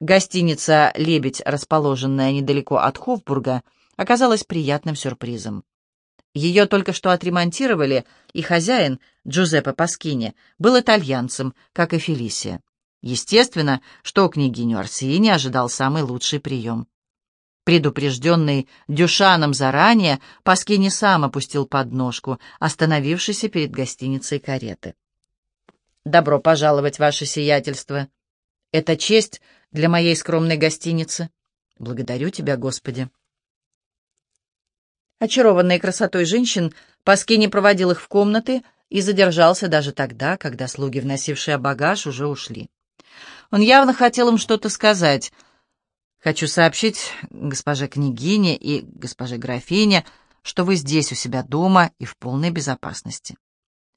Гостиница «Лебедь», расположенная недалеко от Хофбурга, оказалась приятным сюрпризом. Ее только что отремонтировали, и хозяин, Джузеппе Паскини, был итальянцем, как и Фелисия. Естественно, что княгиню Арсини ожидал самый лучший прием. Предупрежденный Дюшаном заранее, Паскини сам опустил подножку, остановившийся перед гостиницей кареты. «Добро пожаловать, ваше сиятельство! Это честь для моей скромной гостиницы. Благодарю тебя, Господи!» Очарованный красотой женщин, Паскини проводил их в комнаты и задержался даже тогда, когда слуги, вносившие багаж, уже ушли. Он явно хотел им что-то сказать. «Хочу сообщить госпоже княгине и госпоже графине, что вы здесь у себя дома и в полной безопасности.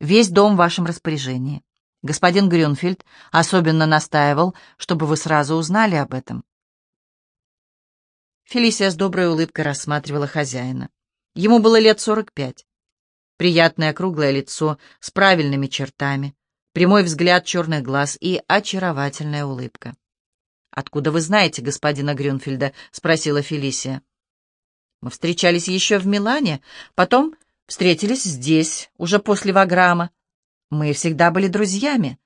Весь дом в вашем распоряжении. Господин Грюнфельд особенно настаивал, чтобы вы сразу узнали об этом». Фелисия с доброй улыбкой рассматривала хозяина. Ему было лет сорок пять. Приятное круглое лицо с правильными чертами, прямой взгляд черных глаз и очаровательная улыбка. «Откуда вы знаете господина Грюнфельда?» — спросила Фелисия. «Мы встречались еще в Милане, потом встретились здесь, уже после Ваграма. Мы всегда были друзьями.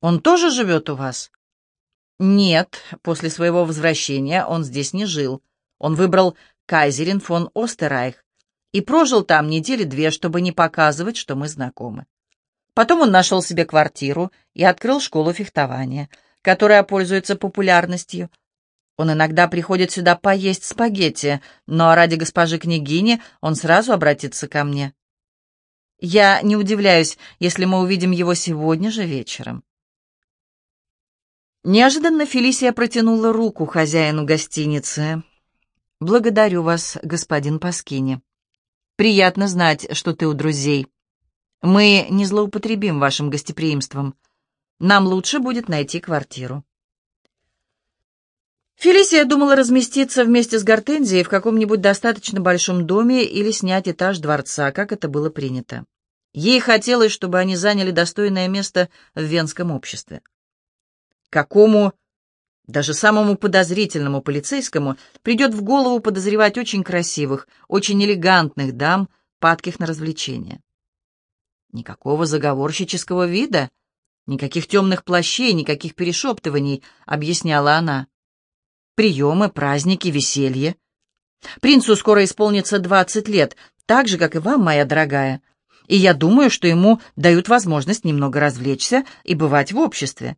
Он тоже живет у вас?» «Нет, после своего возвращения он здесь не жил. Он выбрал Кайзерин фон Остерайх, и прожил там недели две, чтобы не показывать, что мы знакомы. Потом он нашел себе квартиру и открыл школу фехтования, которая пользуется популярностью. Он иногда приходит сюда поесть спагетти, но ради госпожи княгини он сразу обратится ко мне. Я не удивляюсь, если мы увидим его сегодня же вечером. Неожиданно Фелисия протянула руку хозяину гостиницы. «Благодарю вас, господин Паскини. Приятно знать, что ты у друзей. Мы не злоупотребим вашим гостеприимством. Нам лучше будет найти квартиру». Фелисия думала разместиться вместе с Гортензией в каком-нибудь достаточно большом доме или снять этаж дворца, как это было принято. Ей хотелось, чтобы они заняли достойное место в венском обществе. Какому даже самому подозрительному полицейскому придет в голову подозревать очень красивых, очень элегантных дам, падких на развлечения. Никакого заговорщического вида, никаких темных плащей, никаких перешептываний, объясняла она. Приемы, праздники, веселье. Принцу скоро исполнится двадцать лет, так же, как и вам, моя дорогая, и я думаю, что ему дают возможность немного развлечься и бывать в обществе.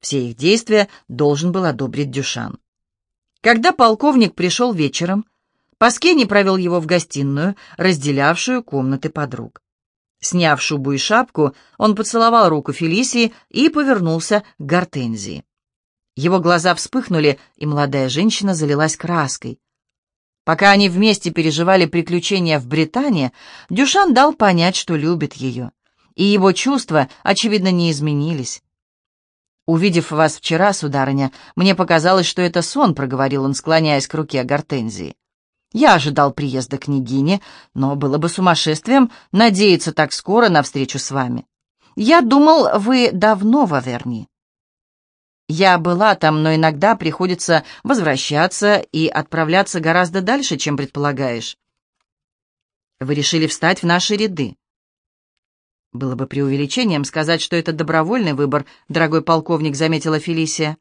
Все их действия должен был одобрить Дюшан. Когда полковник пришел вечером, Паскени провел его в гостиную, разделявшую комнаты подруг. Сняв шубу и шапку, он поцеловал руку Фелисии и повернулся к Гортензии. Его глаза вспыхнули, и молодая женщина залилась краской. Пока они вместе переживали приключения в Британии, Дюшан дал понять, что любит ее, и его чувства, очевидно, не изменились. «Увидев вас вчера, сударыня, мне показалось, что это сон», — проговорил он, склоняясь к руке Гортензии. «Я ожидал приезда княгини, но было бы сумасшествием надеяться так скоро на встречу с вами. Я думал, вы давно в Аверни». «Я была там, но иногда приходится возвращаться и отправляться гораздо дальше, чем предполагаешь». «Вы решили встать в наши ряды?» «Было бы преувеличением сказать, что это добровольный выбор, дорогой полковник», — заметила Фелисия.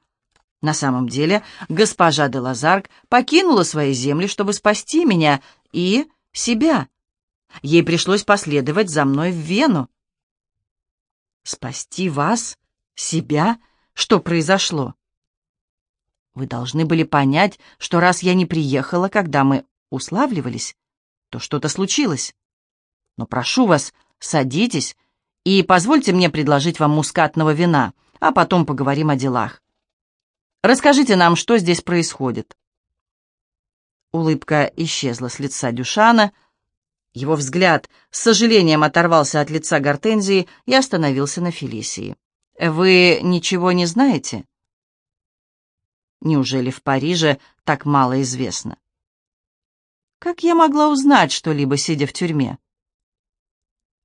«На самом деле госпожа де Лазарк покинула свои земли, чтобы спасти меня и себя. Ей пришлось последовать за мной в Вену». «Спасти вас? Себя? Что произошло?» «Вы должны были понять, что раз я не приехала, когда мы уславливались, то что-то случилось. Но прошу вас, Садитесь и позвольте мне предложить вам мускатного вина, а потом поговорим о делах. Расскажите нам, что здесь происходит». Улыбка исчезла с лица Дюшана. Его взгляд с сожалением оторвался от лица Гортензии и остановился на Фелисии. «Вы ничего не знаете?» Неужели в Париже так мало известно? Как я могла узнать что-либо, сидя в тюрьме?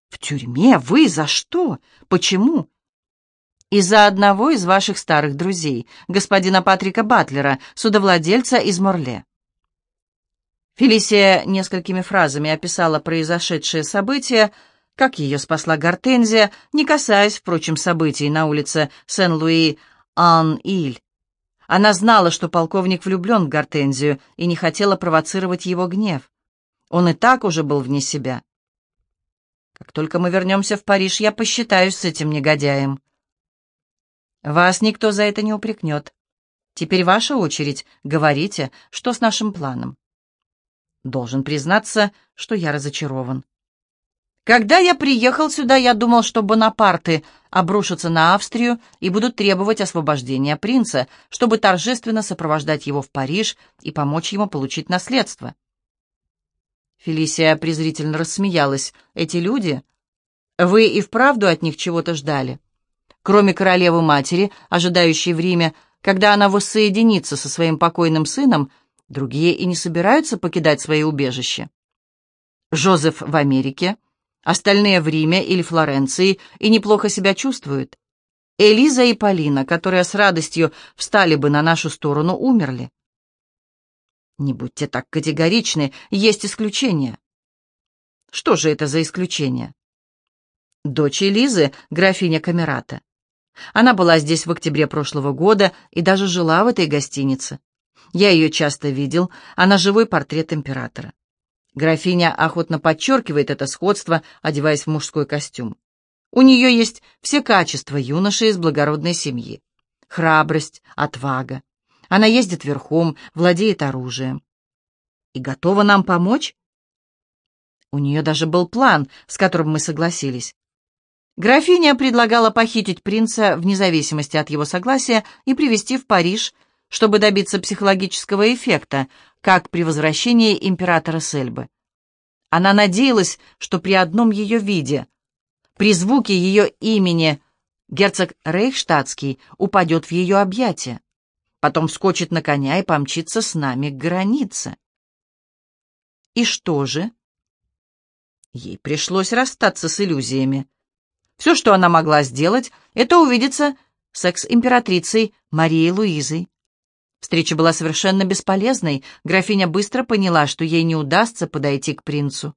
«В тюрьме? Вы? За что? Почему?» Из-за одного из ваших старых друзей, господина Патрика Батлера, судовладельца из Морле. Фелисия несколькими фразами описала произошедшее событие, как ее спасла Гортензия, не касаясь, впрочем, событий на улице Сен-Луи-Ан-Иль. Она знала, что полковник влюблен в Гортензию и не хотела провоцировать его гнев. Он и так уже был вне себя. «Как только мы вернемся в Париж, я посчитаюсь с этим негодяем». Вас никто за это не упрекнет. Теперь ваша очередь. Говорите, что с нашим планом. Должен признаться, что я разочарован. Когда я приехал сюда, я думал, что Бонапарты обрушатся на Австрию и будут требовать освобождения принца, чтобы торжественно сопровождать его в Париж и помочь ему получить наследство. Фелисия презрительно рассмеялась. «Эти люди? Вы и вправду от них чего-то ждали?» Кроме королевы-матери, ожидающей в Риме, когда она воссоединится со своим покойным сыном, другие и не собираются покидать свои убежища. Жозеф в Америке, остальные в Риме или Флоренции и неплохо себя чувствуют. Элиза и Полина, которые с радостью встали бы на нашу сторону, умерли. Не будьте так категоричны, есть исключения. Что же это за исключение? Дочь Элизы, графиня Камерата. Она была здесь в октябре прошлого года и даже жила в этой гостинице. Я ее часто видел, она живой портрет императора. Графиня охотно подчеркивает это сходство, одеваясь в мужской костюм. У нее есть все качества юноши из благородной семьи. Храбрость, отвага. Она ездит верхом, владеет оружием. И готова нам помочь? У нее даже был план, с которым мы согласились. Графиня предлагала похитить принца вне зависимости от его согласия и привезти в Париж, чтобы добиться психологического эффекта, как при возвращении императора Сельбы. Она надеялась, что при одном ее виде, при звуке ее имени, герцог Рейхштадтский упадет в ее объятия, потом вскочит на коня и помчится с нами к границе. И что же? Ей пришлось расстаться с иллюзиями. Все, что она могла сделать, это увидеться с экс-императрицей Марией Луизой. Встреча была совершенно бесполезной, графиня быстро поняла, что ей не удастся подойти к принцу.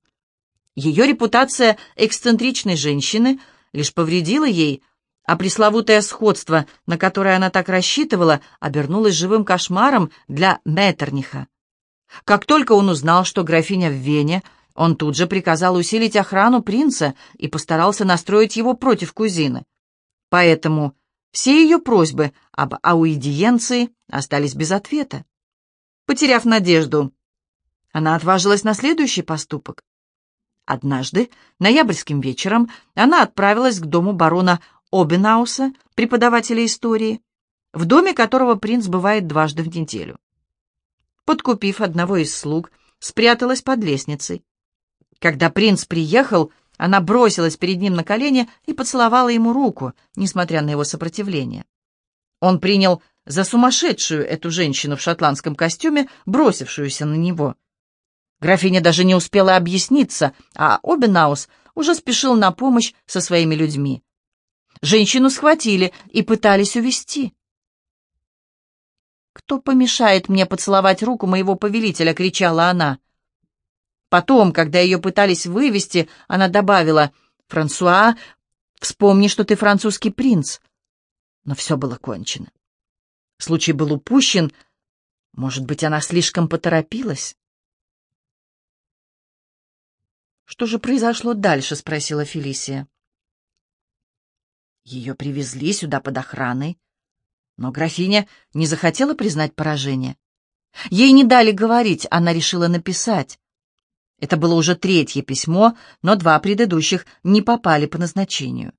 Ее репутация эксцентричной женщины лишь повредила ей, а пресловутое сходство, на которое она так рассчитывала, обернулось живым кошмаром для Меттерниха. Как только он узнал, что графиня в Вене, он тут же приказал усилить охрану принца и постарался настроить его против кузины. Поэтому все ее просьбы об аудиенции остались без ответа. Потеряв надежду, она отважилась на следующий поступок. Однажды, ноябрьским вечером, она отправилась к дому барона Обенауса, преподавателя истории, в доме которого принц бывает дважды в неделю. Подкупив одного из слуг, спряталась под лестницей. Когда принц приехал, она бросилась перед ним на колени и поцеловала ему руку, несмотря на его сопротивление. Он принял за сумасшедшую эту женщину в шотландском костюме, бросившуюся на него. Графиня даже не успела объясниться, а Обенаус уже спешил на помощь со своими людьми. Женщину схватили и пытались увести. «Кто помешает мне поцеловать руку моего повелителя?» — кричала она. Потом, когда ее пытались вывести, она добавила, «Франсуа, вспомни, что ты французский принц». Но все было кончено. Случай был упущен. Может быть, она слишком поторопилась? «Что же произошло дальше?» — спросила Фелисия. Ее привезли сюда под охраной, но графиня не захотела признать поражение. Ей не дали говорить, она решила написать. Это было уже третье письмо, но два предыдущих не попали по назначению.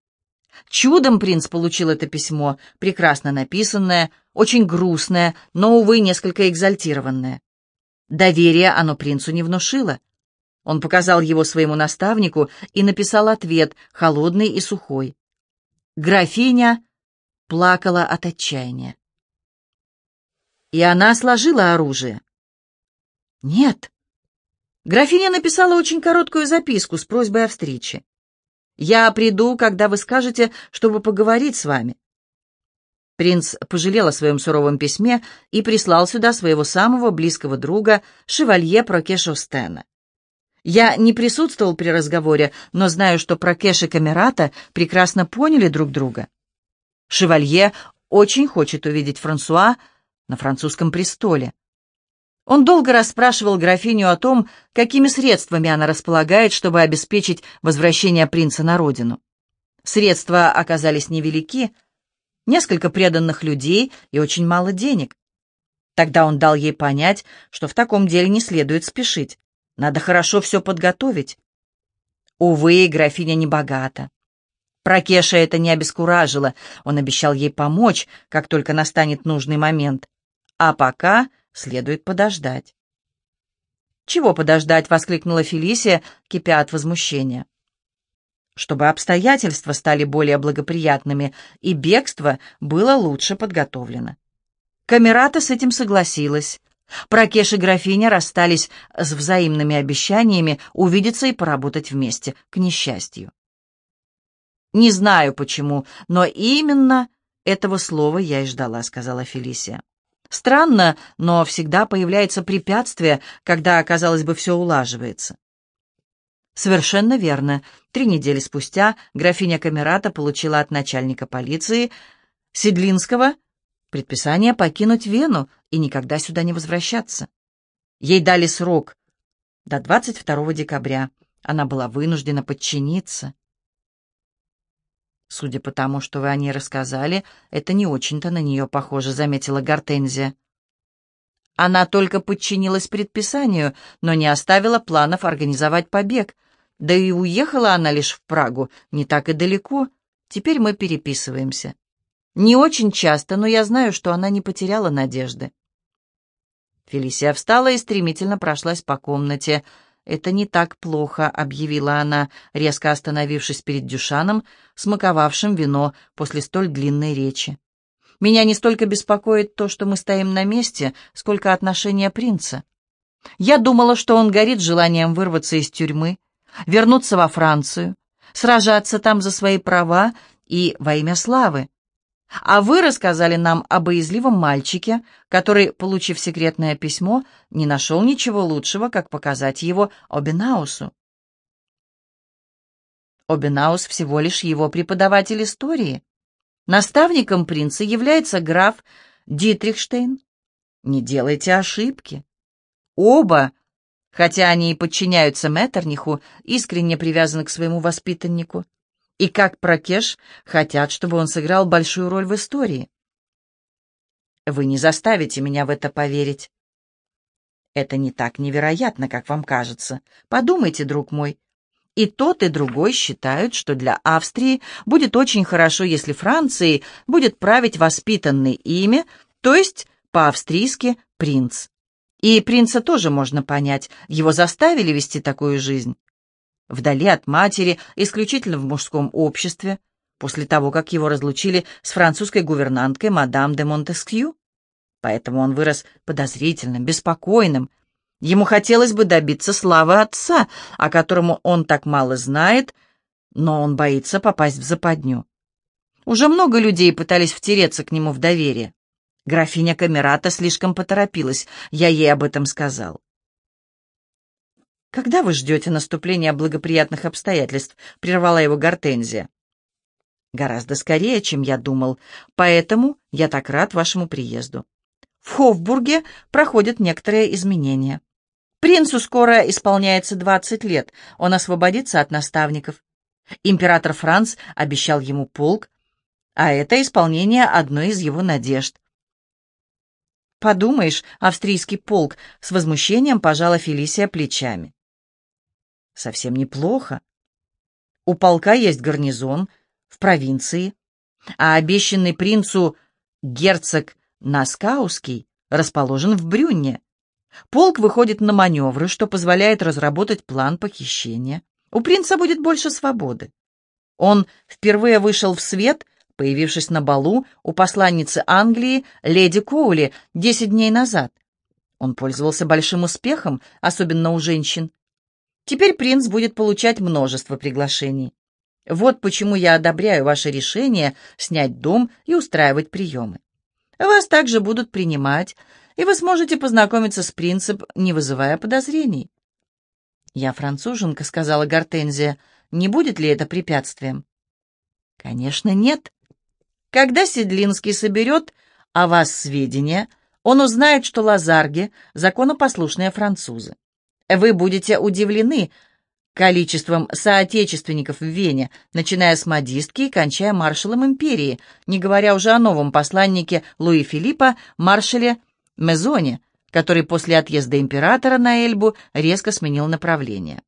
Чудом принц получил это письмо, прекрасно написанное, очень грустное, но, увы, несколько экзальтированное. Доверие оно принцу не внушило. Он показал его своему наставнику и написал ответ, холодный и сухой. Графиня плакала от отчаяния. И она сложила оружие. Нет, Графиня написала очень короткую записку с просьбой о встрече. «Я приду, когда вы скажете, чтобы поговорить с вами. Принц пожалел о своем суровом письме и прислал сюда своего самого близкого друга, шевалье Прокеша Стена. Я не присутствовал при разговоре, но знаю, что Прокеш и Камерата прекрасно поняли друг друга. Шевалье очень хочет увидеть Франсуа на французском престоле. Он долго расспрашивал графиню о том, какими средствами она располагает, чтобы обеспечить возвращение принца на родину. Средства оказались невелики — несколько преданных людей и очень мало денег. Тогда он дал ей понять, что в таком деле не следует спешить. Надо хорошо все подготовить. Увы, графиня не богата. Прокеша это не обескуражило. Он обещал ей помочь, как только настанет нужный момент. А пока следует подождать. «Чего подождать?» — воскликнула Фелисия, кипя от возмущения чтобы обстоятельства стали более благоприятными, и бегство было лучше подготовлено. Камерата с этим согласилась. Прокеш и графиня расстались с взаимными обещаниями увидеться и поработать вместе, к несчастью. «Не знаю почему, но именно этого слова я и ждала», — сказала Фелисия. «Странно, но всегда появляется препятствие, когда, казалось бы, все улаживается. Совершенно верно. Три недели спустя графиня Камерата получила от начальника полиции Седлинского предписание покинуть Вену и никогда сюда не возвращаться. Ей дали срок до 22 декабря. Она была вынуждена подчиниться. «Судя по тому, что вы о ней рассказали, это не очень-то на нее похоже», — заметила Гортензия. Она только подчинилась предписанию, но не оставила планов организовать побег — да и уехала она лишь в Прагу, не так и далеко. Теперь мы переписываемся. Не очень часто, но я знаю, что она не потеряла надежды. Фелисия встала и стремительно прошлась по комнате. «Это не так плохо», — объявила она, резко остановившись перед Дюшаном, смаковавшим вино после столь длинной речи. «Меня не столько беспокоит то, что мы стоим на месте, сколько отношение принца. Я думала, что он горит желанием вырваться из тюрьмы, вернуться во Францию, сражаться там за свои права и во имя славы. А вы рассказали нам о боязливом мальчике, который, получив секретное письмо, не нашел ничего лучшего, как показать его Обенаусу. Обенаус всего лишь его преподаватель истории. Наставником принца является граф Дитрихштейн. Не делайте ошибки. Оба хотя они и подчиняются Меттерниху, искренне привязаны к своему воспитаннику, и, как Прокеш, хотят, чтобы он сыграл большую роль в истории. Вы не заставите меня в это поверить. Это не так невероятно, как вам кажется. Подумайте, друг мой. И тот, и другой считают, что для Австрии будет очень хорошо, если Францией будет править воспитанный ими, то есть по-австрийски принц. И принца тоже можно понять, его заставили вести такую жизнь. Вдали от матери, исключительно в мужском обществе, после того, как его разлучили с французской гувернанткой мадам де Монтескью. Поэтому он вырос подозрительным, беспокойным. Ему хотелось бы добиться славы отца, о котором он так мало знает, но он боится попасть в западню. Уже много людей пытались втереться к нему в доверие. Графиня Камерата слишком поторопилась, я ей об этом сказал. «Когда вы ждете наступления благоприятных обстоятельств?» — прервала его Гортензия. «Гораздо скорее, чем я думал, поэтому я так рад вашему приезду. В Хофбурге проходят некоторые изменения. Принцу скоро исполняется 20 лет, он освободится от наставников. Император Франц обещал ему полк, а это исполнение одной из его надежд. «Подумаешь, австрийский полк!» — с возмущением пожала Фелисия плечами. «Совсем неплохо. У полка есть гарнизон в провинции, а обещанный принцу герцог Наскауский расположен в Брюнне. Полк выходит на маневры, что позволяет разработать план похищения. У принца будет больше свободы. Он впервые вышел в свет — появившись на балу у посланницы Англии леди Коули десять дней назад. Он пользовался большим успехом, особенно у женщин. Теперь принц будет получать множество приглашений. Вот почему я одобряю ваше решение снять дом и устраивать приемы. Вас также будут принимать, и вы сможете познакомиться с принцип, не вызывая подозрений. «Я француженка», — сказала Гортензия. «Не будет ли это препятствием?» «Конечно, нет. Когда Седлинский соберет о вас сведения, он узнает, что лазарги — законопослушные французы. Вы будете удивлены количеством соотечественников в Вене, начиная с модистки и кончая маршалом империи, не говоря уже о новом посланнике Луи Филиппа, маршале Мезоне, который после отъезда императора на Эльбу резко сменил направление.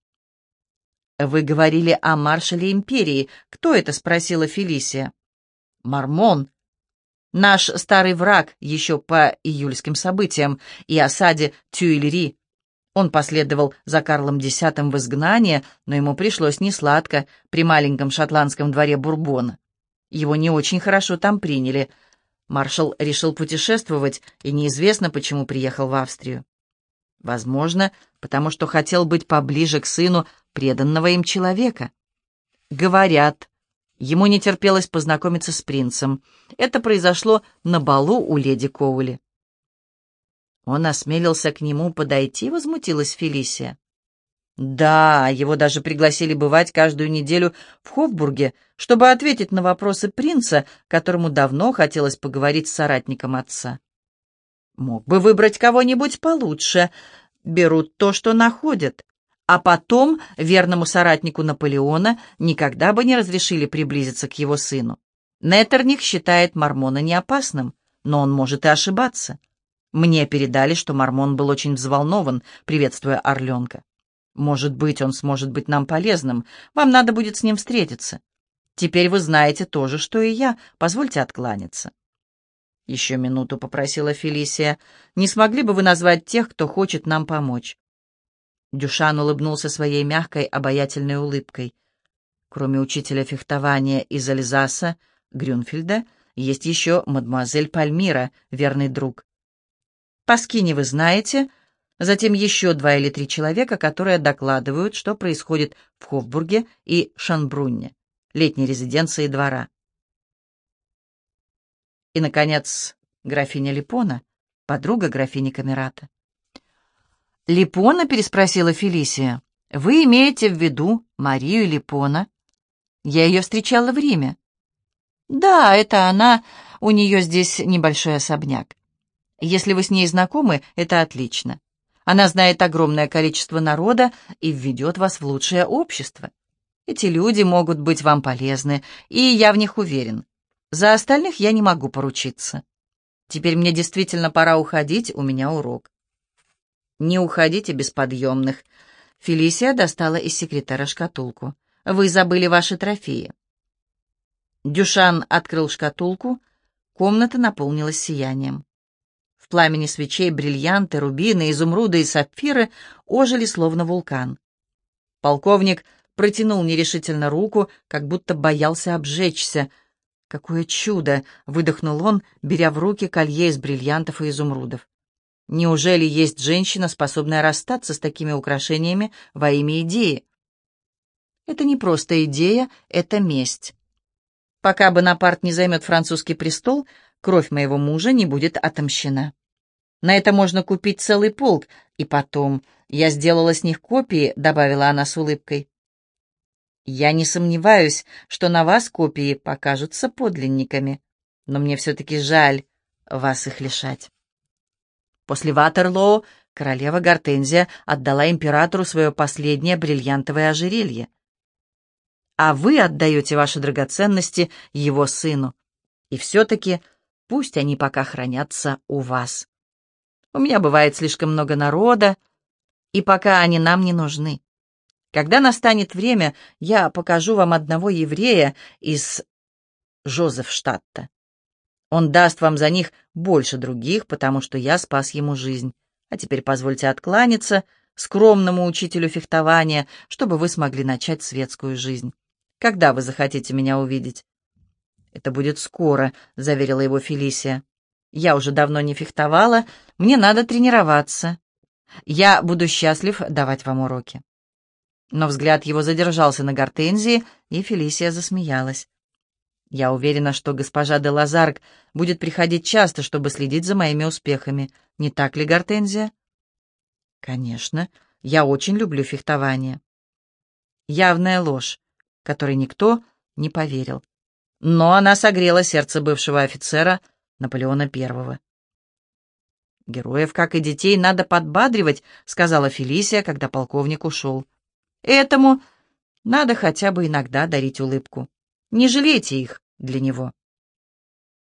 «Вы говорили о маршале империи. Кто это?» — спросила Фелисия. «Мормон. Наш старый враг еще по июльским событиям и осаде Тюильри. Он последовал за Карлом X в изгнание, но ему пришлось несладко при маленьком шотландском дворе Бурбона. Его не очень хорошо там приняли. Маршал решил путешествовать, и неизвестно, почему приехал в Австрию. Возможно, потому что хотел быть поближе к сыну преданного им человека. Говорят, ему не терпелось познакомиться с принцем. Это произошло на балу у леди Коули. Он осмелился к нему подойти, возмутилась Фелисия. Да, его даже пригласили бывать каждую неделю в Хофбурге, чтобы ответить на вопросы принца, которому давно хотелось поговорить с соратником отца. Мог бы выбрать кого-нибудь получше. Берут то, что находят. А потом верному соратнику Наполеона никогда бы не разрешили приблизиться к его сыну. Неттерних считает Мормона неопасным, но он может и ошибаться. Мне передали, что Мормон был очень взволнован, приветствуя Орленка. Может быть, он сможет быть нам полезным. Вам надо будет с ним встретиться. Теперь вы знаете то же, что и я. Позвольте откланяться. Еще минуту попросила Фелисия. Не смогли бы вы назвать тех, кто хочет нам помочь? Дюшан улыбнулся своей мягкой, обаятельной улыбкой. Кроме учителя фехтования из Альзаса, Грюнфельда, есть еще мадемуазель Пальмира, верный друг. Паскини вы знаете, затем еще два или три человека, которые докладывают, что происходит в Хофбурге и Шанбрунне, летней резиденции двора. И, наконец, графиня Липона, подруга графини Камерата. «Липона?» — переспросила Фелисия. «Вы имеете в виду Марию Липона?» «Я ее встречала в Риме». «Да, это она, у нее здесь небольшой особняк. Если вы с ней знакомы, это отлично. Она знает огромное количество народа и введет вас в лучшее общество. Эти люди могут быть вам полезны, и я в них уверен. За остальных я не могу поручиться. Теперь мне действительно пора уходить, у меня урок. Не уходите без подъемных. Фелисия достала из секретаря шкатулку. Вы забыли ваши трофеи. Дюшан открыл шкатулку. Комната наполнилась сиянием пламени свечей бриллианты, рубины, изумруды и сапфиры ожили словно вулкан. Полковник протянул нерешительно руку, как будто боялся обжечься. «Какое чудо!» — выдохнул он, беря в руки колье из бриллиантов и изумрудов. «Неужели есть женщина, способная расстаться с такими украшениями во имя идеи?» «Это не просто идея, это месть. Пока Бонапарт не займет французский престол, кровь моего мужа не будет отомщена». На это можно купить целый полк. И потом, я сделала с них копии, добавила она с улыбкой. Я не сомневаюсь, что на вас копии покажутся подлинниками, но мне все-таки жаль вас их лишать. После Ватерлоу королева Гортензия отдала императору свое последнее бриллиантовое ожерелье. А вы отдаете ваши драгоценности его сыну. И все-таки пусть они пока хранятся у вас. У меня бывает слишком много народа, и пока они нам не нужны. Когда настанет время, я покажу вам одного еврея из Жозефштадта. Он даст вам за них больше других, потому что я спас ему жизнь. А теперь позвольте откланяться скромному учителю фехтования, чтобы вы смогли начать светскую жизнь. Когда вы захотите меня увидеть?» «Это будет скоро», — заверила его Фелисия. Я уже давно не фехтовала, мне надо тренироваться. Я буду счастлив давать вам уроки. Но взгляд его задержался на гортензии, и Фелисия засмеялась. «Я уверена, что госпожа де Лазарк будет приходить часто, чтобы следить за моими успехами. Не так ли, Гортензия?» «Конечно. Я очень люблю фехтование». Явная ложь, которой никто не поверил. Но она согрела сердце бывшего офицера Наполеона I. «Героев, как и детей, надо подбадривать», — сказала Фелисия, когда полковник ушел. «Этому надо хотя бы иногда дарить улыбку. Не жалейте их для него».